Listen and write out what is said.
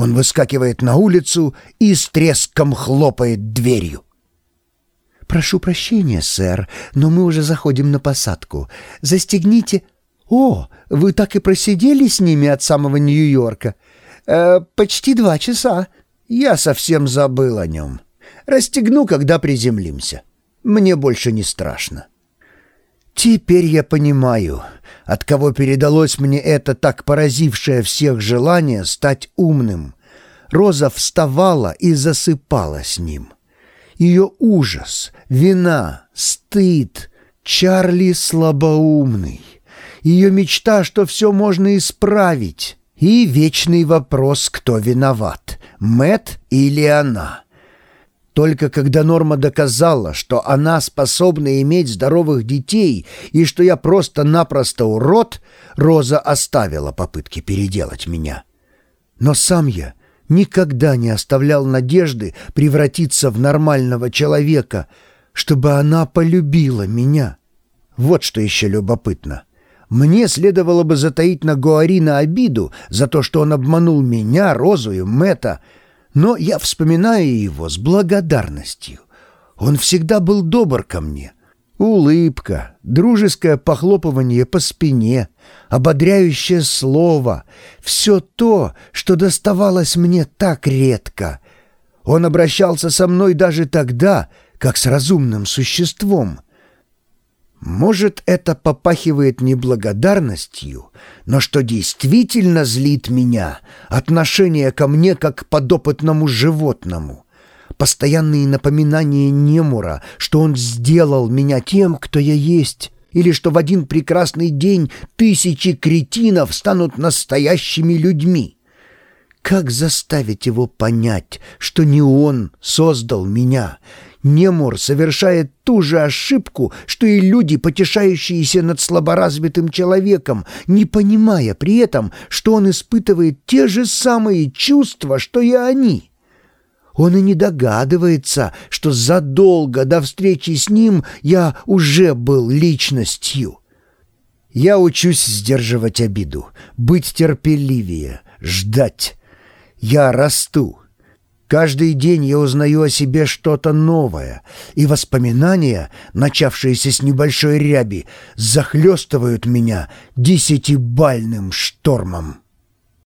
Он выскакивает на улицу и с треском хлопает дверью. «Прошу прощения, сэр, но мы уже заходим на посадку. Застегните...» «О, вы так и просидели с ними от самого Нью-Йорка?» э, «Почти два часа. Я совсем забыл о нем. Расстегну, когда приземлимся. Мне больше не страшно». Теперь я понимаю, от кого передалось мне это так поразившее всех желание стать умным. Роза вставала и засыпала с ним. Ее ужас, вина, стыд, Чарли слабоумный. Ее мечта, что все можно исправить. И вечный вопрос, кто виноват, Мэт или она. Только когда Норма доказала, что она способна иметь здоровых детей и что я просто-напросто урод, Роза оставила попытки переделать меня. Но сам я никогда не оставлял надежды превратиться в нормального человека, чтобы она полюбила меня. Вот что еще любопытно. Мне следовало бы затаить на Гуарина обиду за то, что он обманул меня, Розу и Мэтта, но я вспоминаю его с благодарностью. Он всегда был добр ко мне. Улыбка, дружеское похлопывание по спине, ободряющее слово — все то, что доставалось мне так редко. Он обращался со мной даже тогда, как с разумным существом — может, это попахивает неблагодарностью, но что действительно злит меня — отношение ко мне как к подопытному животному. Постоянные напоминания Немура, что он сделал меня тем, кто я есть, или что в один прекрасный день тысячи кретинов станут настоящими людьми. Как заставить его понять, что не он создал меня — Немур совершает ту же ошибку, что и люди, потешающиеся над слаборазвитым человеком, не понимая при этом, что он испытывает те же самые чувства, что и они. Он и не догадывается, что задолго до встречи с ним я уже был личностью. Я учусь сдерживать обиду, быть терпеливее, ждать. Я расту. Каждый день я узнаю о себе что-то новое, и воспоминания, начавшиеся с небольшой ряби, захлестывают меня десятибальным штормом.